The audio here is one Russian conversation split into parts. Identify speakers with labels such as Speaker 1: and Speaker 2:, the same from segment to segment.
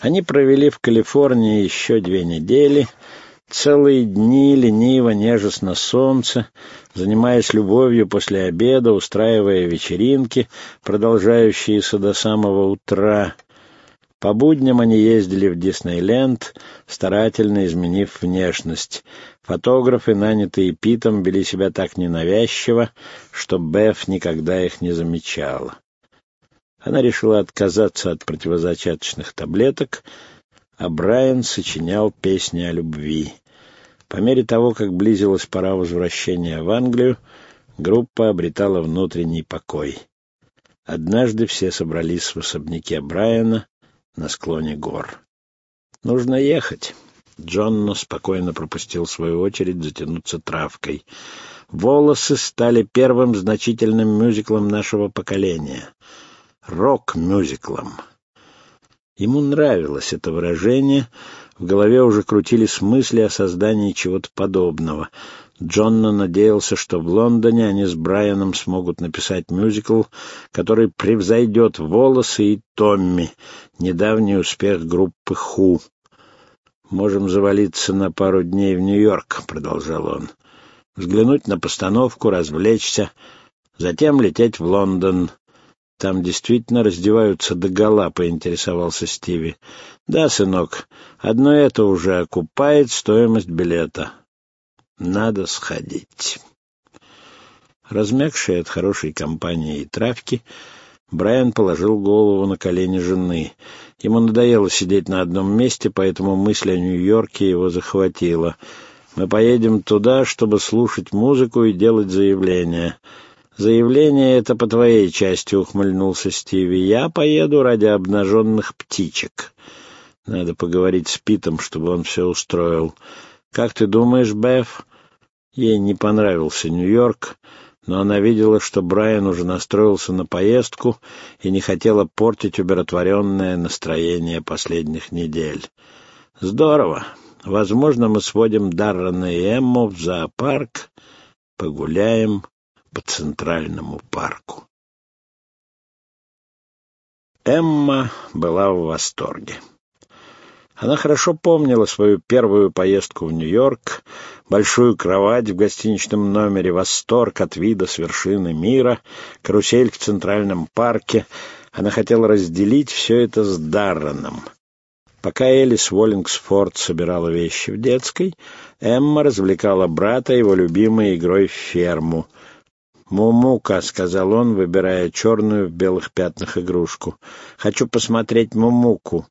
Speaker 1: Они провели в Калифорнии еще две недели, целые дни лениво нежесть на солнце, занимаясь любовью после обеда, устраивая вечеринки, продолжающиеся до самого утра. По будням они ездили в Диснейленд, старательно изменив внешность. Фотографы, нанятые Питом, вели себя так ненавязчиво, что Беф никогда их не замечала. Она решила отказаться от противозачаточных таблеток, а Брайан сочинял песни о любви. По мере того, как близилась пора возвращения в Англию, группа обретала внутренний покой. Однажды все собрались в особняке Брайана на склоне гор. «Нужно ехать». Джонно спокойно пропустил свою очередь затянуться травкой. «Волосы стали первым значительным мюзиклом нашего поколения» рок-мюзиклом. Ему нравилось это выражение, в голове уже крутились мысли о создании чего-то подобного. Джонна надеялся, что в Лондоне они с Брайаном смогут написать мюзикл, который превзойдет «Волосы» и «Томми», недавний успех группы «Ху». «Можем завалиться на пару дней в Нью-Йорк», — продолжал он. «Взглянуть на постановку, развлечься, затем лететь в Лондон. Там действительно раздеваются догола, — поинтересовался Стиви. — Да, сынок, одно это уже окупает стоимость билета. Надо сходить. Размягший от хорошей компании и травки, Брайан положил голову на колени жены. Ему надоело сидеть на одном месте, поэтому мысль о Нью-Йорке его захватила. «Мы поедем туда, чтобы слушать музыку и делать заявления». «Заявление это по твоей части», — ухмыльнулся Стиви. «Я поеду ради обнаженных птичек. Надо поговорить с Питом, чтобы он все устроил. Как ты думаешь, Беф?» Ей не понравился Нью-Йорк, но она видела, что Брайан уже настроился на поездку и не хотела портить умиротворенное настроение последних недель. «Здорово. Возможно, мы сводим Даррена и Эмму в зоопарк, погуляем» по Центральному парку. Эмма была в восторге. Она хорошо помнила свою первую поездку в Нью-Йорк, большую кровать в гостиничном номере, восторг от вида с вершины мира, карусель в Центральном парке. Она хотела разделить все это с Дарреном. Пока Элис Уоллингсфорд собирала вещи в детской, Эмма развлекала брата его любимой игрой в ферму. «Мумука», — сказал он, выбирая черную в белых пятнах игрушку. «Хочу посмотреть Мумуку».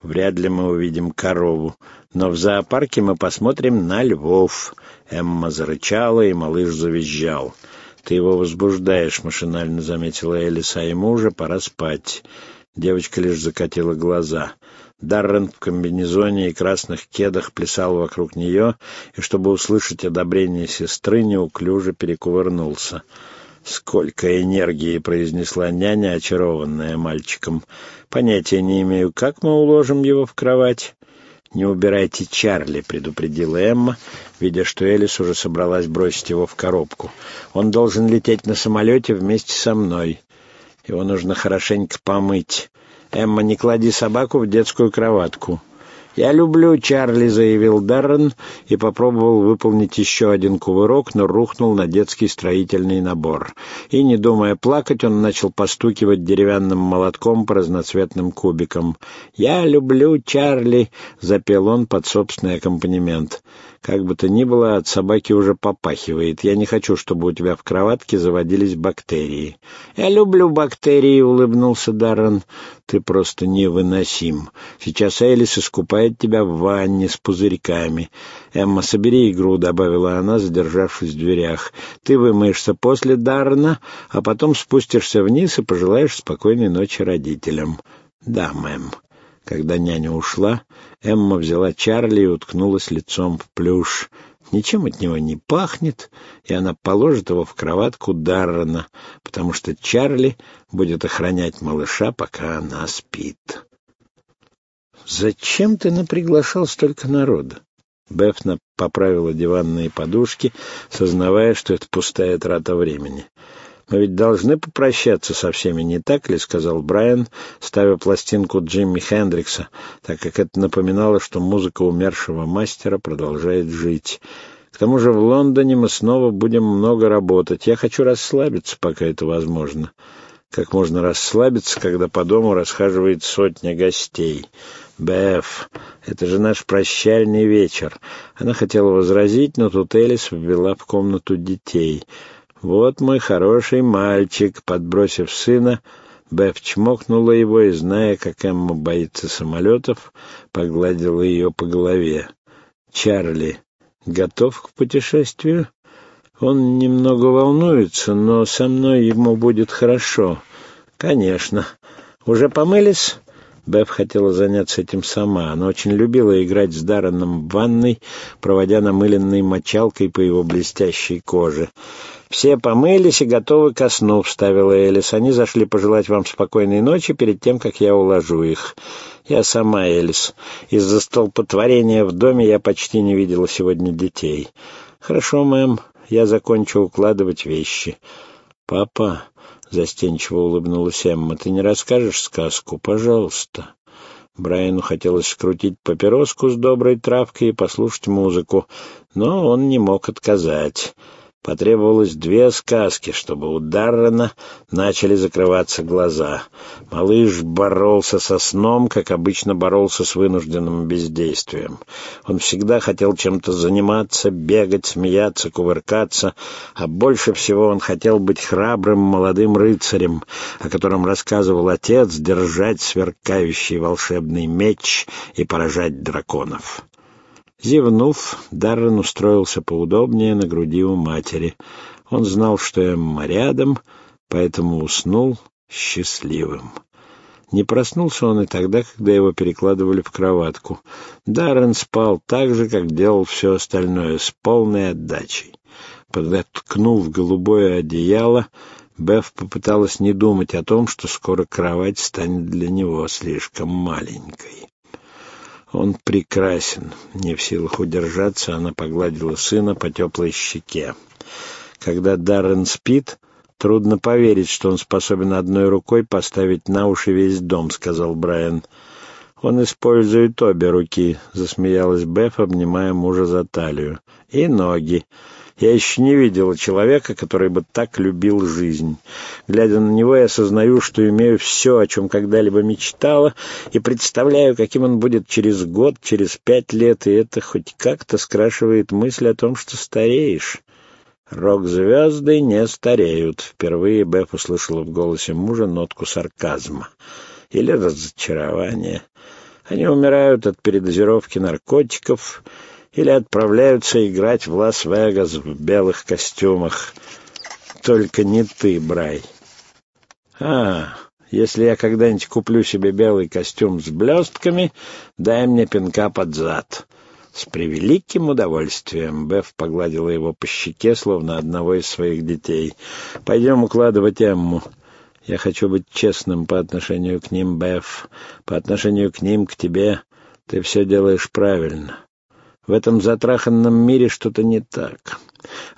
Speaker 1: «Вряд ли мы увидим корову, но в зоопарке мы посмотрим на львов». Эмма зарычала, и малыш завизжал. «Ты его возбуждаешь», — машинально заметила Элиса, — «ему уже пора спать». Девочка лишь закатила глаза. Даррен в комбинезоне и красных кедах плясал вокруг нее, и, чтобы услышать одобрение сестры, неуклюже перекувырнулся. «Сколько энергии!» — произнесла няня, очарованная мальчиком. «Понятия не имею, как мы уложим его в кровать». «Не убирайте Чарли», — предупредила Эмма, видя, что Элис уже собралась бросить его в коробку. «Он должен лететь на самолете вместе со мной. Его нужно хорошенько помыть. «Эмма, не клади собаку в детскую кроватку». «Я люблю Чарли», — заявил Даррен и попробовал выполнить еще один кувырок, но рухнул на детский строительный набор. И, не думая плакать, он начал постукивать деревянным молотком по разноцветным кубикам. «Я люблю Чарли», — запел он под собственный аккомпанемент. Как бы то ни было, от собаки уже попахивает. Я не хочу, чтобы у тебя в кроватке заводились бактерии. Я люблю бактерии, улыбнулся Даррен. Ты просто невыносим. Сейчас Элис искупает тебя в ванне с пузырьками. Эмма, собери игру, добавила она, задержавшись в дверях. Ты вымоешься после Даррена, а потом спустишься вниз и пожелаешь спокойной ночи родителям. Да, мэм. Когда няня ушла, Эмма взяла Чарли и уткнулась лицом в плюш. Ничем от него не пахнет, и она положит его в кроватку Даррена, потому что Чарли будет охранять малыша, пока она спит. «Зачем ты наприглашал столько народа?» Бефна поправила диванные подушки, сознавая, что это пустая трата времени. «Мы ведь должны попрощаться со всеми, не так ли?» — сказал Брайан, ставя пластинку Джимми Хендрикса, так как это напоминало, что музыка умершего мастера продолжает жить. «К тому же в Лондоне мы снова будем много работать. Я хочу расслабиться, пока это возможно». Как можно расслабиться, когда по дому расхаживает сотня гостей? Беф, это же наш прощальный вечер. Она хотела возразить, но тут Элис ввела в комнату детей — «Вот мой хороший мальчик», — подбросив сына, Беф чмокнула его и, зная, как Эмма боится самолетов, погладила ее по голове. «Чарли, готов к путешествию?» «Он немного волнуется, но со мной ему будет хорошо». «Конечно. Уже помылись?» Беф хотела заняться этим сама. Она очень любила играть с Дарреном в ванной, проводя намыленной мочалкой по его блестящей коже. «Все помылись и готовы ко сну», — вставила Элис. «Они зашли пожелать вам спокойной ночи перед тем, как я уложу их». «Я сама, Элис. Из-за столпотворения в доме я почти не видела сегодня детей». «Хорошо, мэм. Я закончу укладывать вещи». «Папа», — застенчиво улыбнулась Эмма, — «ты не расскажешь сказку? Пожалуйста». Брайану хотелось скрутить папироску с доброй травкой и послушать музыку, но он не мог отказать. Потребовалось две сказки, чтобы у Даррена начали закрываться глаза. Малыш боролся со сном, как обычно боролся с вынужденным бездействием. Он всегда хотел чем-то заниматься, бегать, смеяться, кувыркаться, а больше всего он хотел быть храбрым молодым рыцарем, о котором рассказывал отец, держать сверкающий волшебный меч и поражать драконов. Зевнув, Даррен устроился поудобнее на груди у матери. Он знал, что Эмма рядом, поэтому уснул счастливым. Не проснулся он и тогда, когда его перекладывали в кроватку. Даррен спал так же, как делал все остальное, с полной отдачей. Подоткнув голубое одеяло, Беф попыталась не думать о том, что скоро кровать станет для него слишком маленькой. Он прекрасен. Не в силах удержаться, она погладила сына по теплой щеке. Когда Даррен спит, трудно поверить, что он способен одной рукой поставить на уши весь дом, сказал Брайан. Он использует обе руки, засмеялась Беф, обнимая мужа за талию. И ноги. Я еще не видела человека, который бы так любил жизнь. Глядя на него, я осознаю, что имею все, о чем когда-либо мечтала, и представляю, каким он будет через год, через пять лет, и это хоть как-то скрашивает мысль о том, что стареешь. «Рок-звезды не стареют», — впервые Беф услышала в голосе мужа нотку сарказма. Или разочарования. Они умирают от передозировки наркотиков или отправляются играть в Лас-Вегас в белых костюмах. Только не ты, Брай. А, если я когда-нибудь куплю себе белый костюм с блестками, дай мне пинка под зад. С превеликим удовольствием Беф погладила его по щеке, словно одного из своих детей. «Пойдем укладывать Эмму. Я хочу быть честным по отношению к ним, Беф. По отношению к ним, к тебе. Ты все делаешь правильно. В этом затраханном мире что-то не так.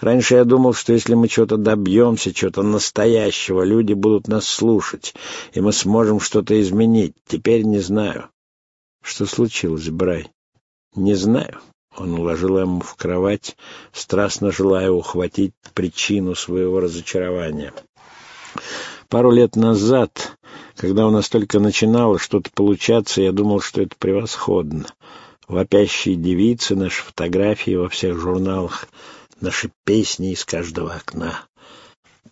Speaker 1: Раньше я думал, что если мы чего-то добьемся, чего-то настоящего, люди будут нас слушать, и мы сможем что-то изменить. Теперь не знаю. Что случилось, Брай? Не знаю. Он уложил ему в кровать, страстно желая ухватить причину своего разочарования. Пару лет назад, когда у нас только начинало что-то получаться, я думал, что это превосходно вопящие девицы, наши фотографии во всех журналах, наши песни из каждого окна.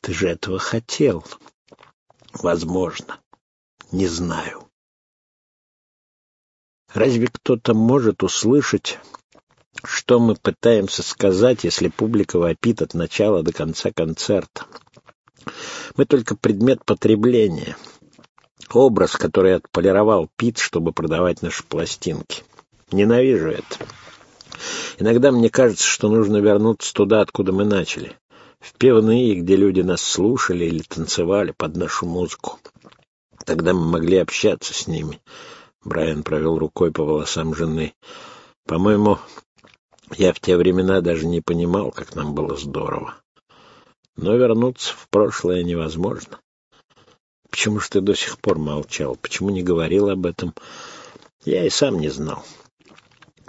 Speaker 1: Ты же этого хотел. Возможно. Не знаю. Разве кто-то может услышать, что мы пытаемся сказать, если публика вопит от начала до конца концерта? Мы только предмет потребления. Образ, который отполировал Пит, чтобы продавать наши пластинки. Ненавижу это. Иногда мне кажется, что нужно вернуться туда, откуда мы начали. В пивные, где люди нас слушали или танцевали под нашу музыку. Тогда мы могли общаться с ними. Брайан провел рукой по волосам жены. По-моему, я в те времена даже не понимал, как нам было здорово. Но вернуться в прошлое невозможно. Почему же ты до сих пор молчал? Почему не говорил об этом? Я и сам не знал.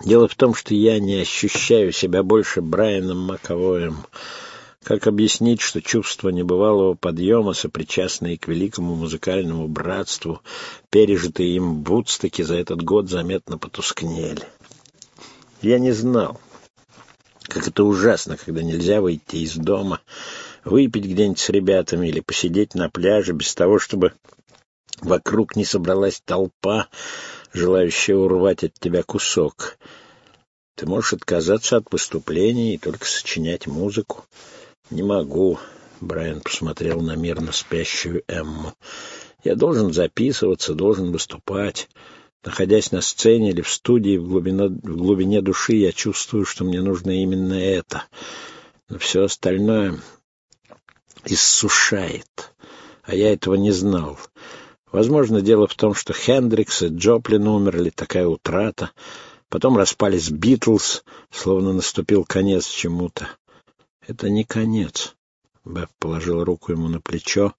Speaker 1: Дело в том, что я не ощущаю себя больше Брайаном Маковоем. Как объяснить, что чувство небывалого подъема, сопричастные к великому музыкальному братству, пережитые им в Вудстоке за этот год, заметно потускнели? Я не знал, как это ужасно, когда нельзя выйти из дома, выпить где-нибудь с ребятами или посидеть на пляже без того, чтобы вокруг не собралась толпа, желающая урвать от тебя кусок. Ты можешь отказаться от выступлений и только сочинять музыку. Не могу. Брайан посмотрел на мирно спящую Эмму. Я должен записываться, должен выступать. Находясь на сцене или в студии в глубине, в глубине души, я чувствую, что мне нужно именно это. Но все остальное иссушает. А я этого не знал. Возможно, дело в том, что Хендрикс и Джоплин умерли, такая утрата. Потом распались Битлз, словно наступил конец чему-то. Это не конец. Беф положил руку ему на плечо,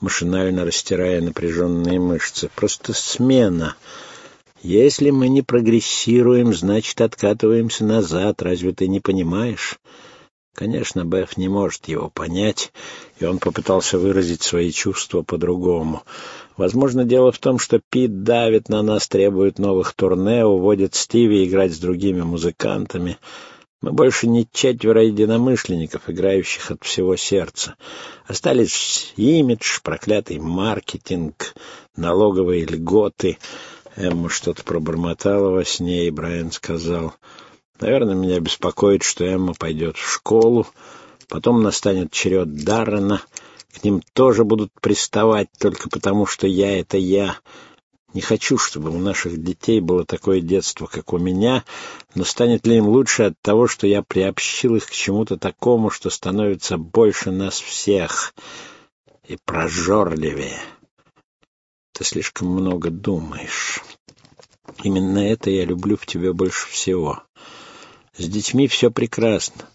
Speaker 1: машинально растирая напряженные мышцы. Просто смена. Если мы не прогрессируем, значит, откатываемся назад. Разве ты не понимаешь? Конечно, Беф не может его понять, и он попытался выразить свои чувства по-другому. Возможно, дело в том, что Пит давит на нас, требует новых турне, уводит Стиви играть с другими музыкантами. Мы больше не четверо единомышленников, играющих от всего сердца. Остались имидж, проклятый маркетинг, налоговые льготы. Эмма что-то пробормотала во сне, и Брайан сказал... Наверное, меня беспокоит, что Эмма пойдет в школу, потом настанет черед Даррена — к ним тоже будут приставать только потому, что я — это я. Не хочу, чтобы у наших детей было такое детство, как у меня, но станет ли им лучше от того, что я приобщил их к чему-то такому, что становится больше нас всех и прожорливее? Ты слишком много думаешь. Именно это я люблю в тебе больше всего. С детьми все прекрасно.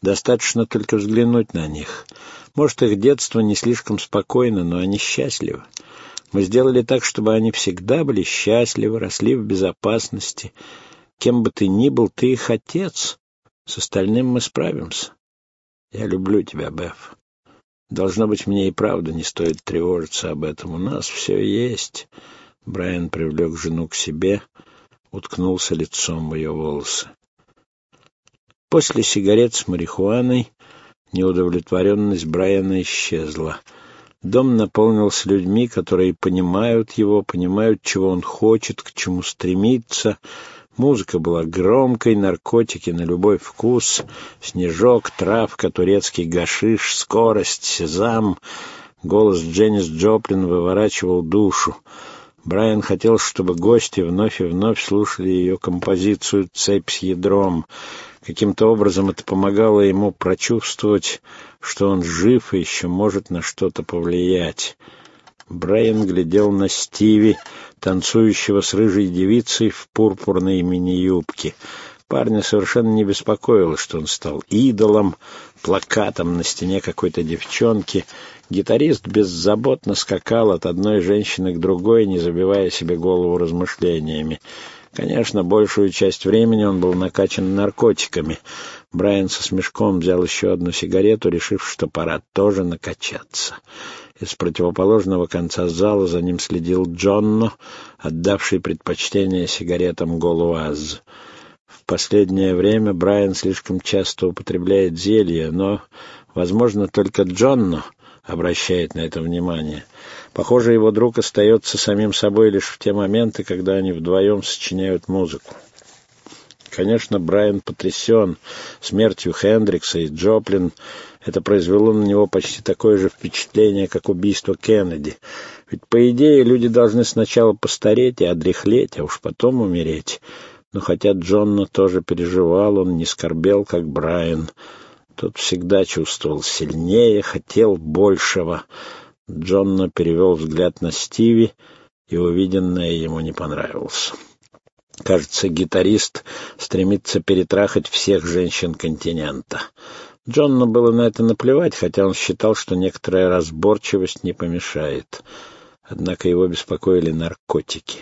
Speaker 1: Достаточно только взглянуть на них — может, их детство не слишком спокойно, но они счастливы. Мы сделали так, чтобы они всегда были счастливы, росли в безопасности. Кем бы ты ни был, ты их отец. С остальным мы справимся. Я люблю тебя, Беф. Должно быть, мне и правда не стоит тревожиться об этом. У нас все есть. Брайан привлек жену к себе, уткнулся лицом в ее волосы. После сигарет с марихуаной Неудовлетворенность Брайана исчезла. Дом наполнился людьми, которые понимают его, понимают, чего он хочет, к чему стремится. Музыка была громкой, наркотики на любой вкус, снежок, травка, турецкий гашиш, скорость, сезам. Голос Дженнис Джоплин выворачивал душу. Брайан хотел, чтобы гости вновь и вновь слушали ее композицию «Цепь с ядром». Каким-то образом это помогало ему прочувствовать, что он жив и еще может на что-то повлиять. Брайан глядел на Стиви, танцующего с рыжей девицей в пурпурной мини-юбке. Парня совершенно не беспокоило, что он стал идолом, плакатом на стене какой-то девчонки. Гитарист беззаботно скакал от одной женщины к другой, не забивая себе голову размышлениями. Конечно, большую часть времени он был накачан наркотиками. Брайан со смешком взял еще одну сигарету, решив, что пора тоже накачаться. Из противоположного конца зала за ним следил Джонно, отдавший предпочтение сигаретам Голуаз. В последнее время Брайан слишком часто употребляет зелье, но, возможно, только Джонно обращает на это внимание. Похоже, его друг остается самим собой лишь в те моменты, когда они вдвоем сочиняют музыку. Конечно, Брайан потрясен смертью Хендрикса и Джоплин. Это произвело на него почти такое же впечатление, как убийство Кеннеди. Ведь, по идее, люди должны сначала постареть и одряхлеть, а уж потом умереть. Но хотя Джонна тоже переживал, он не скорбел, как Брайан. Тот всегда чувствовал сильнее, хотел большего — Джонно перевел взгляд на Стиви, и увиденное ему не понравилось. Кажется, гитарист стремится перетрахать всех женщин континента. Джонну было на это наплевать, хотя он считал, что некоторая разборчивость не помешает. Однако его беспокоили наркотики.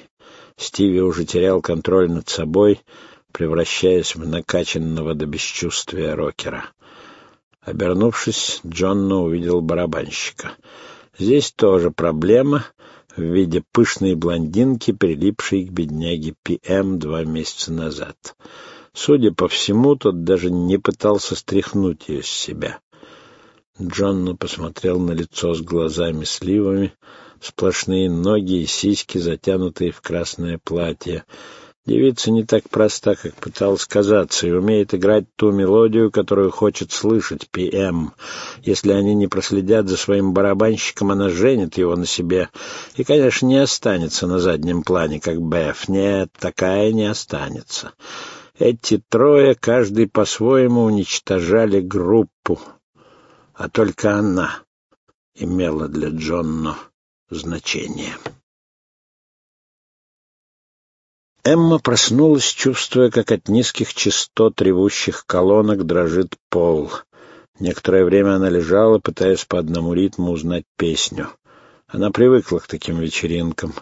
Speaker 1: Стиви уже терял контроль над собой, превращаясь в накачанного до бесчувствия рокера. Обернувшись, Джонну увидел барабанщика. Здесь тоже проблема в виде пышной блондинки, прилипшей к бедняге Пи-Эм два месяца назад. Судя по всему, тот даже не пытался стряхнуть ее с себя. Джонно посмотрел на лицо с глазами сливами, сплошные ноги и сиськи, затянутые в красное платье. Девица не так проста, как пыталась казаться, и умеет играть ту мелодию, которую хочет слышать П.М. Если они не проследят за своим барабанщиком, она женит его на себе. И, конечно, не останется на заднем плане, как Беф. Нет, такая не останется. Эти трое, каждый по-своему, уничтожали группу. А только она имела для Джонно значение. Эмма проснулась, чувствуя, как от низких частот ревущих колонок дрожит пол. Некоторое время она лежала, пытаясь по одному ритму узнать песню. Она привыкла к таким вечеринкам.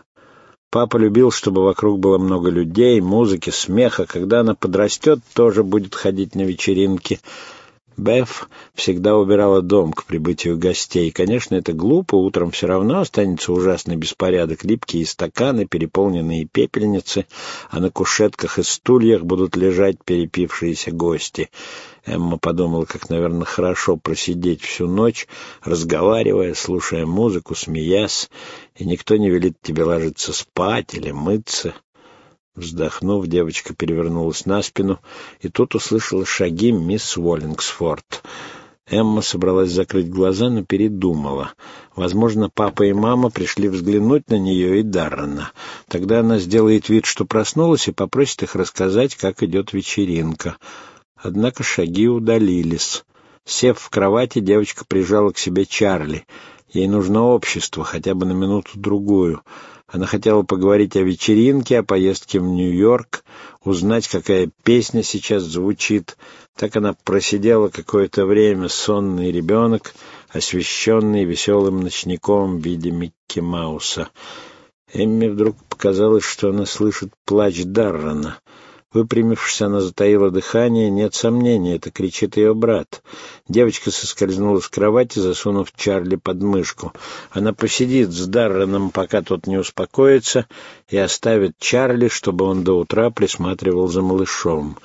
Speaker 1: Папа любил, чтобы вокруг было много людей, музыки, смеха. Когда она подрастет, тоже будет ходить на вечеринки — Беф всегда убирала дом к прибытию гостей. Конечно, это глупо, утром все равно останется ужасный беспорядок, липкие стаканы, переполненные пепельницы, а на кушетках и стульях будут лежать перепившиеся гости. Эмма подумала, как, наверное, хорошо просидеть всю ночь, разговаривая, слушая музыку, смеясь, и никто не велит тебе ложиться спать или мыться. Вздохнув, девочка перевернулась на спину и тут услышала шаги мисс Уоллингсфорд. Эмма собралась закрыть глаза, но передумала. Возможно, папа и мама пришли взглянуть на нее и Даррена. Тогда она сделает вид, что проснулась, и попросит их рассказать, как идет вечеринка. Однако шаги удалились. Сев в кровати, девочка прижала к себе Чарли. Ей нужно общество, хотя бы на минуту-другую. Она хотела поговорить о вечеринке, о поездке в Нью-Йорк, узнать, какая песня сейчас звучит. Так она просидела какое-то время, сонный ребенок, освещенный веселым ночником в виде Микки Мауса. Эмме вдруг показалось, что она слышит плач Даррена. Выпрямившись, она затаила дыхание. Нет сомнения, это кричит ее брат. Девочка соскользнула с кровати, засунув Чарли под мышку. Она посидит с Дарреном, пока тот не успокоится, и оставит Чарли, чтобы он до утра присматривал за малышом.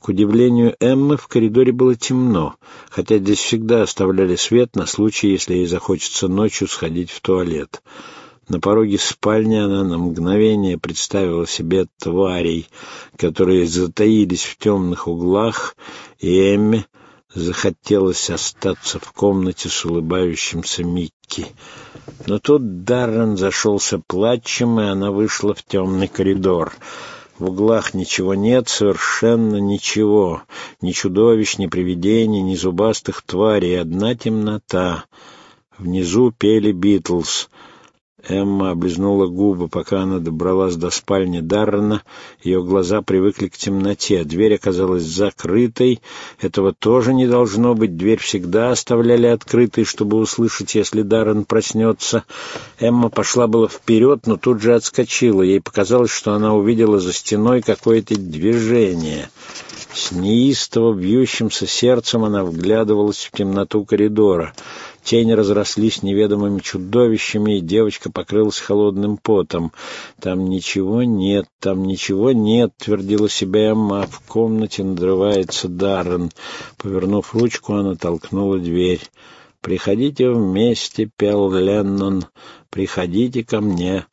Speaker 1: К удивлению Эммы, в коридоре было темно, хотя здесь всегда оставляли свет на случай, если ей захочется ночью сходить в туалет. На пороге спальни она на мгновение представила себе тварей, которые затаились в темных углах, и Эмме захотелось остаться в комнате с улыбающимся Микки. Но тут Даррен зашелся плачем, и она вышла в темный коридор. В углах ничего нет, совершенно ничего. Ни чудовищ, ни привидений, ни зубастых тварей, одна темнота. Внизу пели «Битлз». Эмма облизнула губы, пока она добралась до спальни Даррена. Ее глаза привыкли к темноте. Дверь оказалась закрытой. Этого тоже не должно быть. Дверь всегда оставляли открытой, чтобы услышать, если Даррен проснется. Эмма пошла было вперед, но тут же отскочила. Ей показалось, что она увидела за стеной какое-то движение. С неистово бьющимся сердцем она вглядывалась в темноту коридора. Тени разрослись неведомыми чудовищами, и девочка покрылась холодным потом. «Там ничего нет, там ничего нет», — твердила себе Эмма, в комнате надрывается Даррен. Повернув ручку, она толкнула дверь. «Приходите вместе», — пел Леннон, — «приходите ко мне».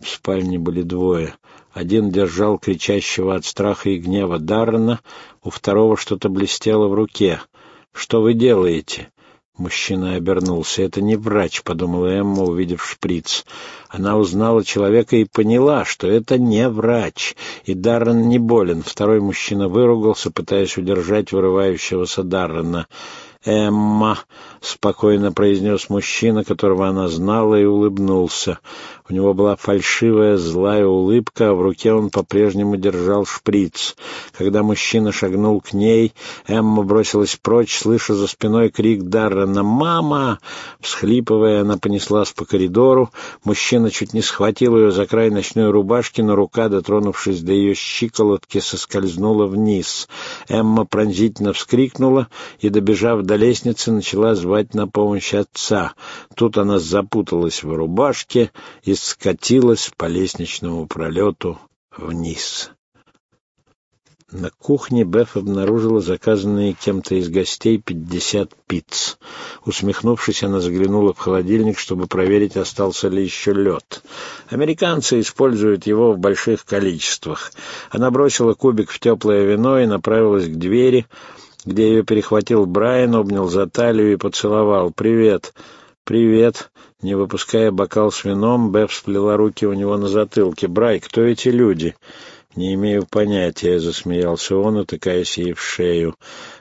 Speaker 1: В спальне были двое. Один держал кричащего от страха и гнева Даррена, у второго что-то блестело в руке. «Что вы делаете?» Мужчина обернулся. «Это не врач», — подумала Эмма, увидев шприц. Она узнала человека и поняла, что это не врач, и Даррен не болен. Второй мужчина выругался, пытаясь удержать вырывающегося Даррена. «Эмма», — спокойно произнес мужчина, которого она знала, и улыбнулся. У него была фальшивая злая улыбка, а в руке он по-прежнему держал шприц. Когда мужчина шагнул к ней, Эмма бросилась прочь, слыша за спиной крик Даррена «Мама!». Всхлипывая, она понеслась по коридору. Мужчина чуть не схватил ее за край ночной рубашки, но рука, дотронувшись до ее щиколотки, соскользнула вниз. Эмма пронзительно вскрикнула и, добежав до лестницы, начала звать на помощь отца. Тут она запуталась в рубашке и скатилась по лестничному пролету вниз. На кухне Беф обнаружила заказанные кем-то из гостей пятьдесят пиц. Усмехнувшись, она заглянула в холодильник, чтобы проверить, остался ли еще лед. Американцы используют его в больших количествах. Она бросила кубик в теплое вино и направилась к двери, где ее перехватил Брайан, обнял за талию и поцеловал. «Привет!» «Привет!» Не выпуская бокал с вином, Беф сплела руки у него на затылке. «Брай, кто эти люди?» «Не имею понятия», — засмеялся он, утыкаясь ей в шею.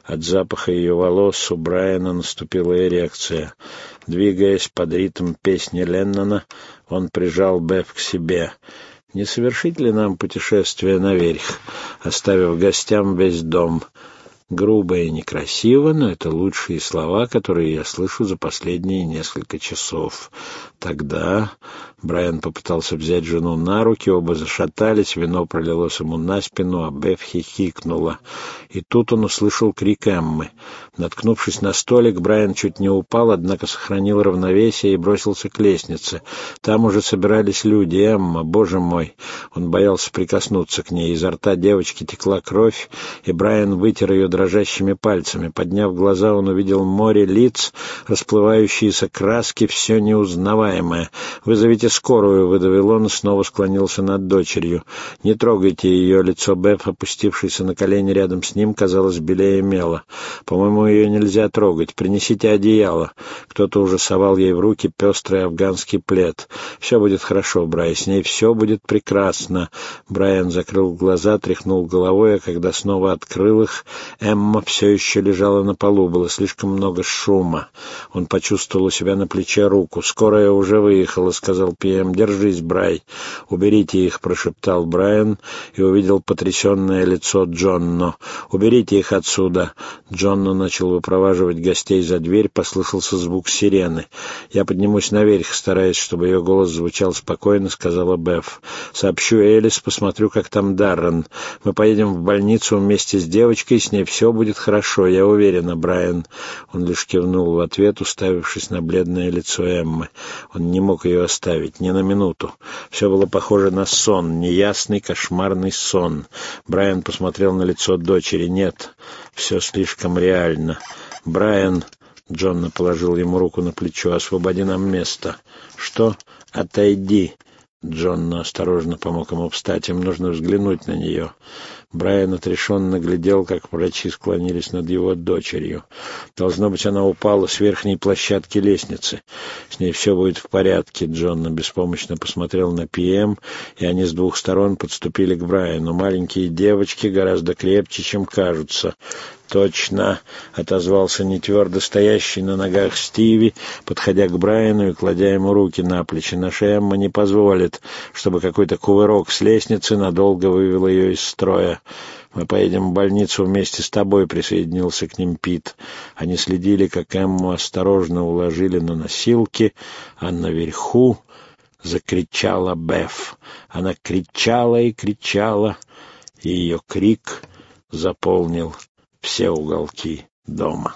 Speaker 1: От запаха ее волос у Брайана наступила эрекция. Двигаясь под ритм песни Леннона, он прижал Беф к себе. «Не совершить ли нам путешествие наверх, оставив гостям весь дом?» Грубо и некрасиво, но это лучшие слова, которые я слышу за последние несколько часов. Тогда Брайан попытался взять жену на руки, оба зашатались, вино пролилось ему на спину, а Беф хихикнула. И тут он услышал крик Эммы. Наткнувшись на столик, Брайан чуть не упал, однако сохранил равновесие и бросился к лестнице. Там уже собирались люди. Эмма, боже мой! Он боялся прикоснуться к ней. Изо рта девочки текла кровь, и Брайан вытер ее дрожащими пальцами. Подняв глаза, он увидел море лиц, расплывающиеся краски, все неузнаваемое. «Вызовите скорую», — выдавил он и снова склонился над дочерью. «Не трогайте ее». Лицо Беф, опустившееся на колени рядом с ним, казалось белее мела. «По-моему, ее нельзя трогать. Принесите одеяло». Кто-то уже совал ей в руки пестрый афганский плед. «Все будет хорошо, Брай, с ней все будет прекрасно». Брайан закрыл глаза, тряхнул головой, а когда снова открыл их, Эмма все еще лежала на полу. Было слишком много шума. Он почувствовал у себя на плече руку. «Скорая уже выехала», — сказал Пиэм. «Держись, Брай». «Уберите их», — прошептал Брайан и увидел потрясенное лицо Джонно. «Уберите их отсюда». Джонно начал выпроваживать гостей за дверь. Послышался звук сирены. «Я поднимусь наверх, стараясь, чтобы ее голос звучал спокойно», — сказала Беф. «Сообщу Элис, посмотрю, как там Даррен. Мы поедем в больницу вместе с девочкой, с ней все будет хорошо, я уверена, Брайан». Он лишь кивнул в ответ, уставившись на бледное лицо Эммы. Он не мог ее оставить, ни на минуту. Все было похоже на сон, неясный, кошмарный сон. Брайан посмотрел на лицо дочери. «Нет, все слишком реально. Брайан...» Джонна положил ему руку на плечо. «Освободи нам место». «Что? Отойди». Джон осторожно помог ему встать. Им нужно взглянуть на нее. Брайан отрешенно глядел, как врачи склонились над его дочерью. Должно быть, она упала с верхней площадки лестницы. С ней все будет в порядке. Джонна беспомощно посмотрел на ПМ, и они с двух сторон подступили к Брайану. Маленькие девочки гораздо крепче, чем кажутся. «Точно!» — отозвался нетвердо стоящий на ногах Стиви, подходя к Брайану и кладя ему руки на плечи. «Наша Эмма не позволит, чтобы какой-то кувырок с лестницы надолго вывел ее из строя. Мы поедем в больницу вместе с тобой», — присоединился к ним Пит. Они следили, как Эмму осторожно уложили на носилки, а наверху закричала Беф. Она кричала и кричала, и ее крик заполнил все уголки дома.